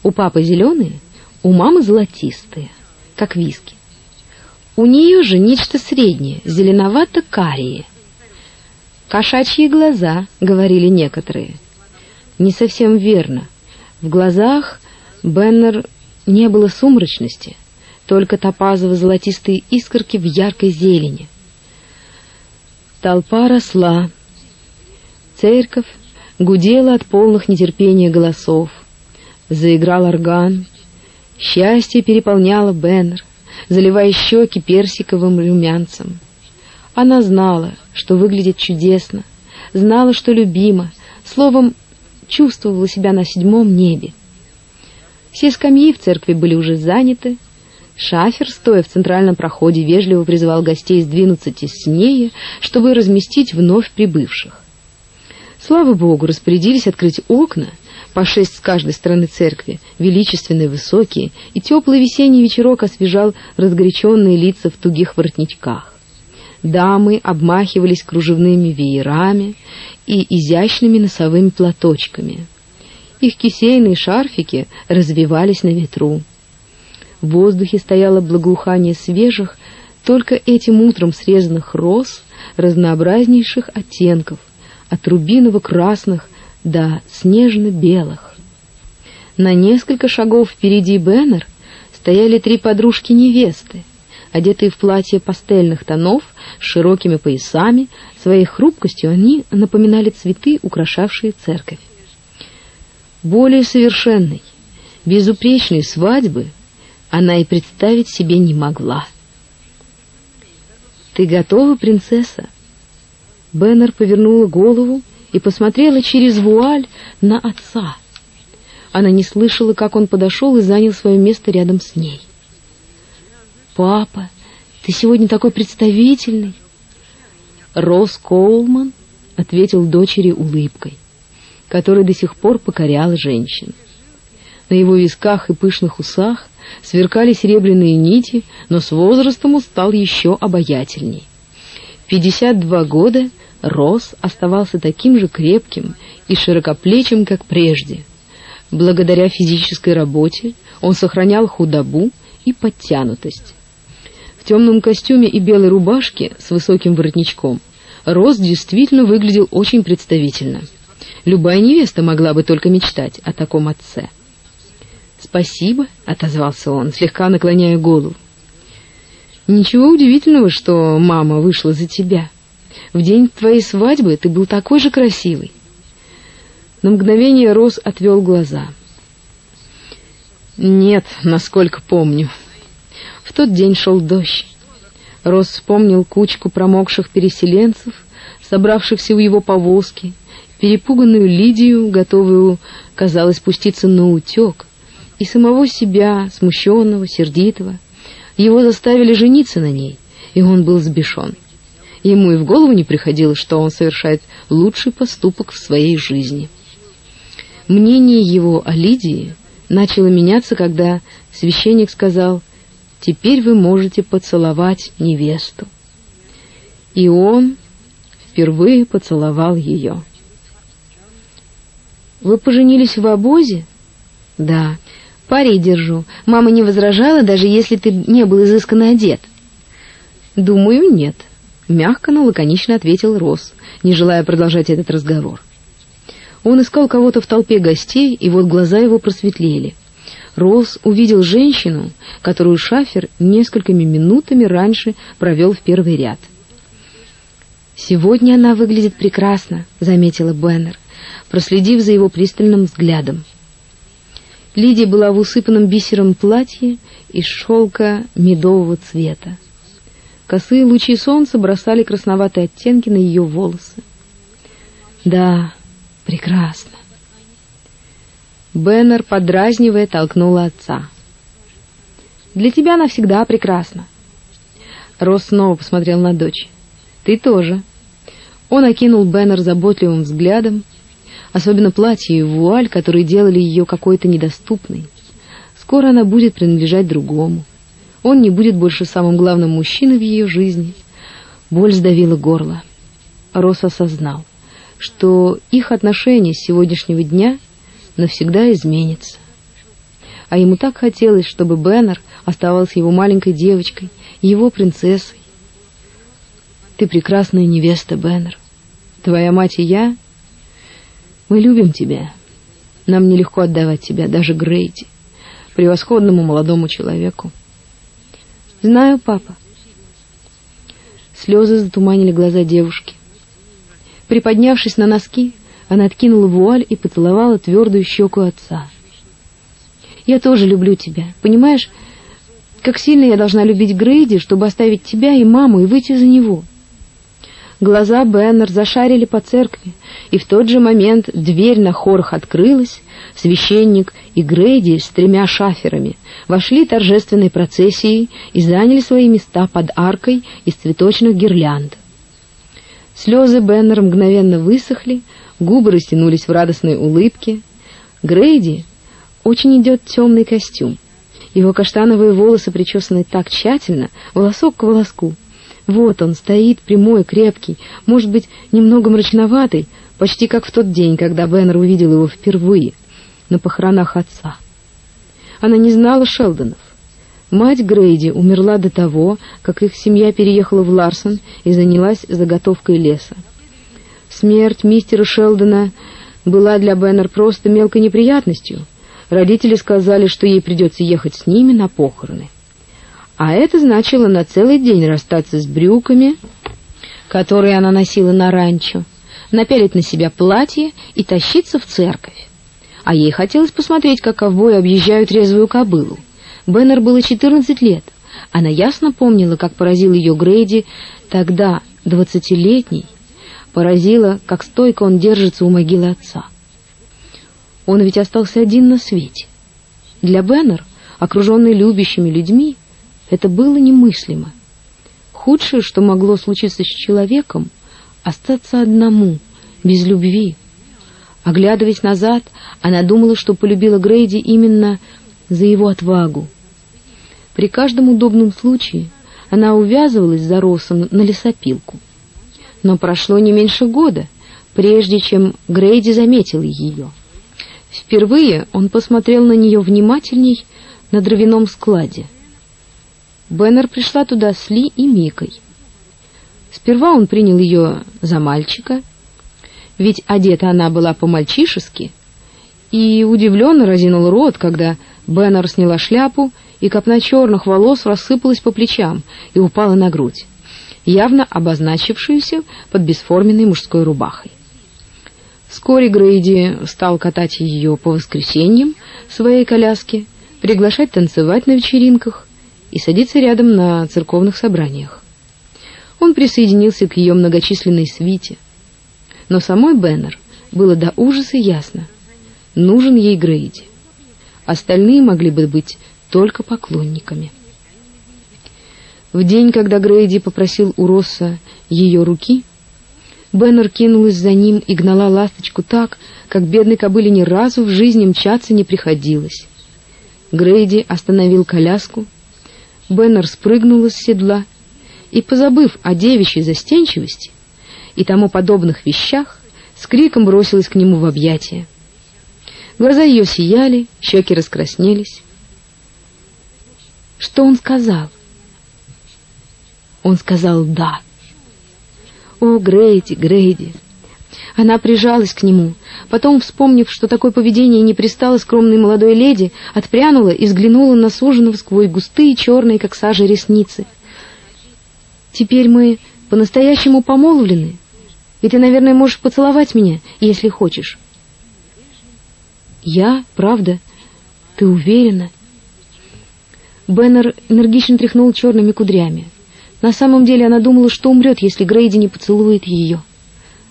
У папы зеленые, у мамы золотистые, как виски. У нее же нечто среднее, зеленовато-карие. «Кошачьи глаза», — говорили некоторые. Не совсем верно. В глазах Беннер не было сумрачности, только топазово-золотистые искорки в яркой зелени. Толпа росла. Церковь гудела от полных нетерпения голосов. Заиграл орган. Счастье переполняло Беннер, заливая щеки персиковым румянцем. Она знала, что выглядит чудесно, знала, что любима, словом, чувствовала себя на седьмом небе. Все скамьи в церкви были уже заняты. Шафер, стоя в центральном проходе, вежливо призывал гостей сдвинуться теснее, чтобы разместить вновь прибывших. Слава богу, распорядились открыть окна, по шесть с каждой стороны церкви, величественные, высокие, и теплый весенний вечерок освежал разгоряченные лица в тугих воротничках. Дамы обмахивались кружевными веерами и изящными носовыми платочками. Их кисейные шарфики развивались на ветру. В воздухе стояло благоухание свежих, только этим утром срезанных роз разнообразнейших оттенков, от рубиново-красных до снежно-белых. На несколько шагов впереди Беннер стояли три подружки невесты, одетые в платья пастельных тонов с широкими поясами, своей хрупкостью они напоминали цветы, украшавшие церковь. Более совершенной, безупречной свадьбы она и представить себе не могла. «Ты готова, принцесса?» Беннер повернула голову и посмотрела через вуаль на отца. Она не слышала, как он подошел и занял свое место рядом с ней. «Папа, ты сегодня такой представительный!» Рос Коулман ответил дочери улыбкой, которая до сих пор покоряла женщин. На его висках и пышных усах сверкали серебряные нити, но с возрастом он стал еще обаятельней. В 52 года Рос оставался таким же крепким и широкоплечим, как прежде. Благодаря физической работе он сохранял худобу и подтянутость. В темном костюме и белой рубашке с высоким воротничком Рос действительно выглядел очень представительно. Любая невеста могла бы только мечтать о таком отце. «Спасибо», — отозвался он, слегка наклоняя голову. «Ничего удивительного, что мама вышла за тебя. В день твоей свадьбы ты был такой же красивый». На мгновение Рос отвел глаза. «Нет, насколько помню. В тот день шел дождь. Рос вспомнил кучку промокших переселенцев, собравшихся у его повозки, перепуганную Лидию, готовую, казалось, пуститься на утек, и самого себя, смущенного, сердитого. Его заставили жениться на ней, и он был сбешен. Ему и в голову не приходило, что он совершает лучший поступок в своей жизни. Мнение его о Лидии начало меняться, когда священник сказал «Теперь вы можете поцеловать невесту». И он впервые поцеловал ее. «Вы поженились в обозе?» «Да. Пари держу. Мама не возражала, даже если ты не был изысканно одет». «Думаю, нет», — мягко, но лаконично ответил Рос, не желая продолжать этот разговор. Он искал кого-то в толпе гостей, и вот глаза его просветлели. Рос увидел женщину, которую Шафер несколькими минутами раньше провел в первый ряд. «Сегодня она выглядит прекрасно», — заметила Беннер, проследив за его пристальным взглядом. Лидия была в усыпанном бисером платье из шелка медового цвета. Косые лучи солнца бросали красноватые оттенки на ее волосы. Да, Прекрасно. Беннер, подразнивая, толкнула отца. Для тебя она всегда прекрасна. Росс снова посмотрел на дочь. Ты тоже. Он окинул Беннер заботливым взглядом, особенно платье и вуаль, которые делали ее какой-то недоступной. Скоро она будет принадлежать другому. Он не будет больше самым главным мужчиной в ее жизни. Боль сдавила горло. Росс осознал — что их отношения с сегодняшнего дня навсегда изменятся. А ему так хотелось, чтобы Беннер оставался его маленькой девочкой, его принцессой. Ты прекрасная невеста, Беннер. Твоя мать и я, мы любим тебя. Нам нелегко отдавать тебя даже Грейди, превосходному молодому человеку. Знаю, папа. Слезы затуманили глаза девушки. Приподнявшись на носки, она откинула вуаль и поцеловала твердую щеку отца. «Я тоже люблю тебя. Понимаешь, как сильно я должна любить Грейди, чтобы оставить тебя и маму и выйти за него?» Глаза Беннер зашарили по церкви, и в тот же момент дверь на хорах открылась, священник и Грейди с тремя шаферами вошли торжественной процессией и заняли свои места под аркой из цветочных гирлянд. Слезы Беннер мгновенно высохли, губы растянулись в радостной улыбке. Грейди очень идет темный костюм. Его каштановые волосы причесаны так тщательно, волосок к волоску. Вот он стоит, прямой, крепкий, может быть, немного мрачноватый, почти как в тот день, когда Беннер увидел его впервые на похоронах отца. Она не знала Шелдонов. Мать Грейди умерла до того, как их семья переехала в Ларсон и занялась заготовкой леса. Смерть мистера Шелдона была для Беннер просто мелкой неприятностью. Родители сказали, что ей придется ехать с ними на похороны. А это значило на целый день расстаться с брюками, которые она носила на ранчо, напялить на себя платье и тащиться в церковь. А ей хотелось посмотреть, как ковбои объезжают резвую кобылу. Беннер было 14 лет. Она ясно помнила, как поразил ее Грейди тогда, двадцатилетний, поразила, как стойко он держится у могилы отца. Он ведь остался один на свете. Для Беннер, окруженный любящими людьми, это было немыслимо. Худшее, что могло случиться с человеком, остаться одному, без любви. Оглядываясь назад, она думала, что полюбила Грейди именно за его отвагу, при каждом удобном случае она увязывалась за Россом на лесопилку. Но прошло не меньше года, прежде чем Грейди заметил ее. Впервые он посмотрел на нее внимательней на дровяном складе. Беннер пришла туда с Ли и Микой. Сперва он принял ее за мальчика, ведь одета она была по-мальчишески, и удивленно разинул рот, когда Беннер сняла шляпу и копна черных волос рассыпалась по плечам и упала на грудь, явно обозначившуюся под бесформенной мужской рубахой. Вскоре Грейди стал катать ее по воскресеньям в своей коляске, приглашать танцевать на вечеринках и садиться рядом на церковных собраниях. Он присоединился к ее многочисленной свите. Но самой Беннер было до ужаса ясно. Нужен ей Грейди. Остальные могли бы быть только поклонниками. В день, когда Грейди попросил у Росса ее руки, Беннер кинулась за ним и гнала ласточку так, как бедной кобыле ни разу в жизни мчаться не приходилось. Грейди остановил коляску, Беннер спрыгнула с седла и, позабыв о девичьей застенчивости и тому подобных вещах, с криком бросилась к нему в объятия. Глаза ее сияли, щеки раскраснелись. Что он сказал? Он сказал «да». О, Грейди, Грейди! Она прижалась к нему, потом, вспомнив, что такое поведение не пристало скромной молодой леди, отпрянула и взглянула на суженого сквозь густые черные, как сажа, ресницы. «Теперь мы по-настоящему помолвлены, и ты, наверное, можешь поцеловать меня, если хочешь». «Я? Правда? Ты уверена?» Беннер энергично тряхнул черными кудрями. На самом деле она думала, что умрет, если Грейди не поцелует ее.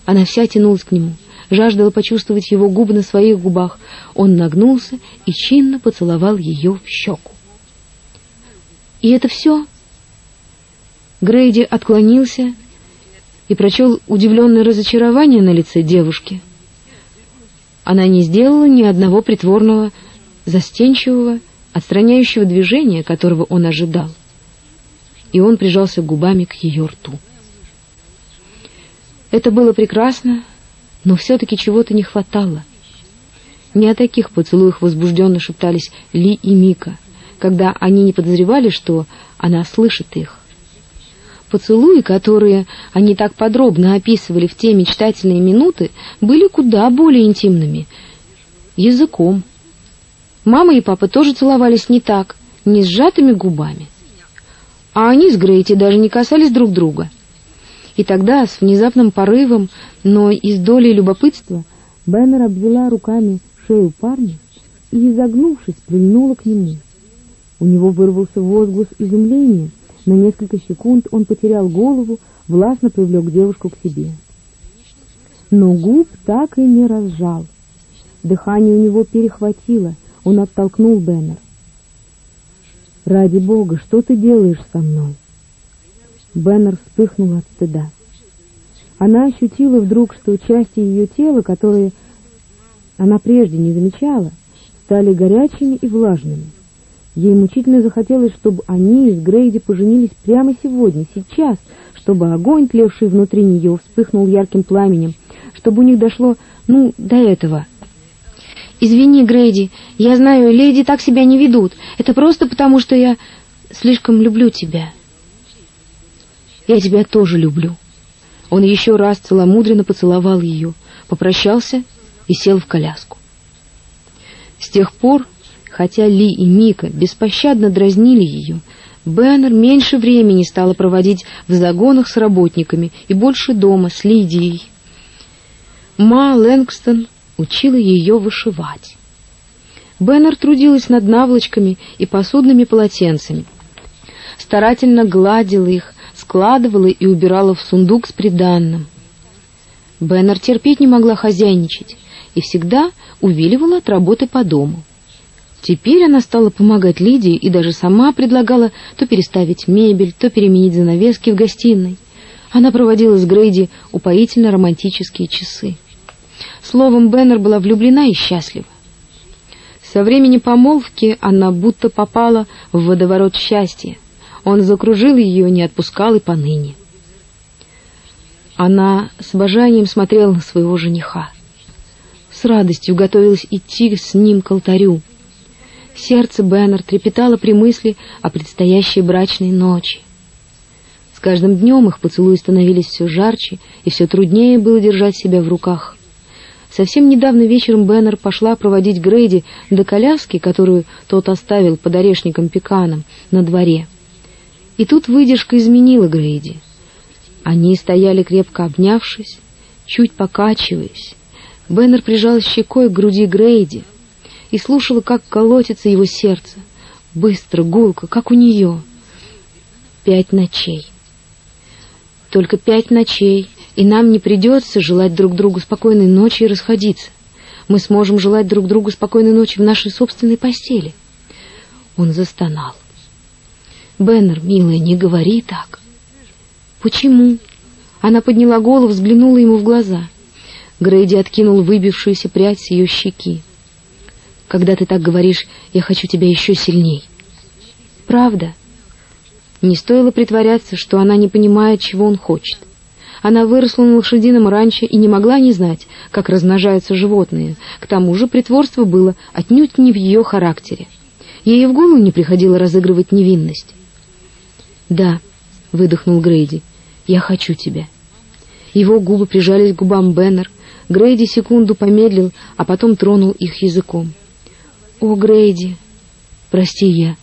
Она вся тянулась к нему, жаждала почувствовать его губы на своих губах. Он нагнулся и чинно поцеловал ее в щеку. «И это все?» Грейди отклонился и прочел удивленное разочарование на лице девушки. Она не сделала ни одного притворного, застенчивого, отстраняющего движения, которого он ожидал и он прижался губами к ее рту. Это было прекрасно, но все-таки чего-то не хватало. Не о таких поцелуях возбужденно шептались Ли и Мика, когда они не подозревали, что она слышит их. Поцелуи, которые они так подробно описывали в те мечтательные минуты, были куда более интимными. Языком. Мама и папа тоже целовались не так, не сжатыми губами а они с Грейти даже не касались друг друга. И тогда, с внезапным порывом, но и с долей любопытства, Беннер обвела руками шею парня и, изогнувшись, прильнула к нему. У него вырвался возглас изумления. На несколько секунд он потерял голову, властно привлек девушку к себе. Но губ так и не разжал. Дыхание у него перехватило, он оттолкнул Беннер. «Ради Бога, что ты делаешь со мной?» Беннер вспыхнул от стыда. Она ощутила вдруг, что части ее тела, которые она прежде не замечала, стали горячими и влажными. Ей мучительно захотелось, чтобы они с Грейди поженились прямо сегодня, сейчас, чтобы огонь, тлевший внутри нее, вспыхнул ярким пламенем, чтобы у них дошло, ну, до этого — Извини, Грейди, я знаю, леди так себя не ведут. Это просто потому, что я слишком люблю тебя. Я тебя тоже люблю. Он еще раз целомудренно поцеловал ее, попрощался и сел в коляску. С тех пор, хотя Ли и Мика беспощадно дразнили ее, Беннер меньше времени стала проводить в загонах с работниками и больше дома с Лидией. Ма Лэнгстон учила ее вышивать. Беннер трудилась над наволочками и посудными полотенцами. Старательно гладила их, складывала и убирала в сундук с приданным. Беннер терпеть не могла хозяйничать и всегда увиливала от работы по дому. Теперь она стала помогать Лидии и даже сама предлагала то переставить мебель, то переменить занавески в гостиной. Она проводила с Грейди упоительно романтические часы. Словом, Беннер была влюблена и счастлива. Со времени помолвки она будто попала в водоворот счастья. Он закружил ее, не отпускал и поныне. Она с обожанием смотрела на своего жениха. С радостью готовилась идти с ним к алтарю. Сердце Беннер трепетало при мысли о предстоящей брачной ночи. С каждым днем их поцелуи становились все жарче, и все труднее было держать себя в руках. Совсем недавно вечером Беннер пошла проводить Грейди до коляски, которую тот оставил под орешником пеканом на дворе. И тут выдержка изменила Грейди. Они стояли крепко обнявшись, чуть покачиваясь. Беннер прижал щекой к груди Грейди и слушала, как колотится его сердце. Быстро, гулко, как у нее. Пять ночей. Только пять ночей, и нам не придется желать друг другу спокойной ночи и расходиться. Мы сможем желать друг другу спокойной ночи в нашей собственной постели. Он застонал. Беннер, милая, не говори так. Почему? Она подняла голову, взглянула ему в глаза. Грейди откинул выбившуюся прядь с ее щеки. Когда ты так говоришь, я хочу тебя еще сильней. Правда? Не стоило притворяться, что она не понимает, чего он хочет. Она выросла на лошадином ранчо и не могла не знать, как размножаются животные. К тому же притворство было отнюдь не в ее характере. Ей в голову не приходило разыгрывать невинность. «Да», — выдохнул Грейди, — «я хочу тебя». Его губы прижались к губам Беннер. Грейди секунду помедлил, а потом тронул их языком. «О, Грейди!» «Прости, я...»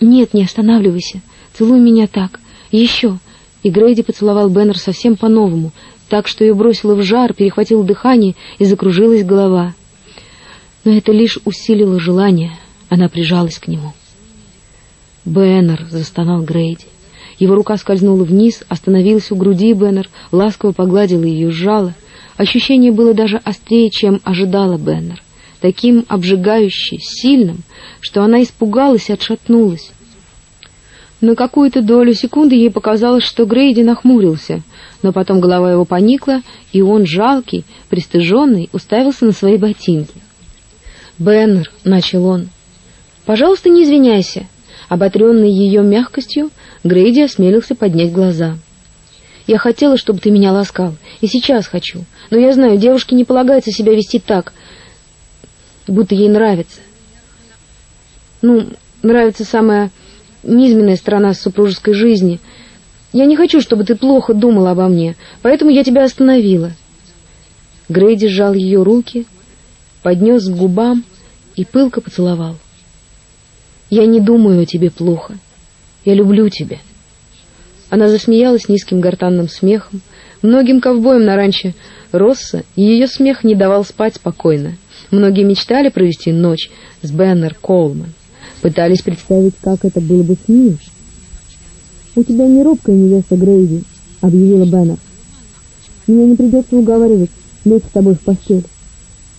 «Нет, не останавливайся. Целуй меня так. Еще!» И Грейди поцеловал Беннер совсем по-новому, так что ее бросило в жар, перехватило дыхание и закружилась голова. Но это лишь усилило желание. Она прижалась к нему. «Беннер!» — застонал Грейди. Его рука скользнула вниз, остановилась у груди Беннер, ласково погладила ее, сжала. Ощущение было даже острее, чем ожидала Беннер. Таким обжигающе, сильным, что она испугалась и отшатнулась. На какую-то долю секунды ей показалось, что Грейди нахмурился, но потом голова его поникла, и он, жалкий, пристыженный, уставился на свои ботинки. «Беннер», — начал он, — «пожалуйста, не извиняйся». Оботренный ее мягкостью, Грейди осмелился поднять глаза. «Я хотела, чтобы ты меня ласкал, и сейчас хочу, но я знаю, девушке не полагается себя вести так, будто ей нравится. Ну, нравится самая низменная сторона супружеской жизни. Я не хочу, чтобы ты плохо думала обо мне, поэтому я тебя остановила». Грейди сжал ее руки, поднес к губам и пылко поцеловал. Я не думаю о тебе плохо. Я люблю тебя. Она засмеялась низким гортанным смехом. Многим ковбоям на ранче Росса ее смех не давал спать спокойно. Многие мечтали провести ночь с Беннер Колман. Пытались представить, как это было бы с ним. «У тебя не робкая невеста Грейди», — объявила Беннер. «Мне не придется уговаривать лечь с тобой в постель.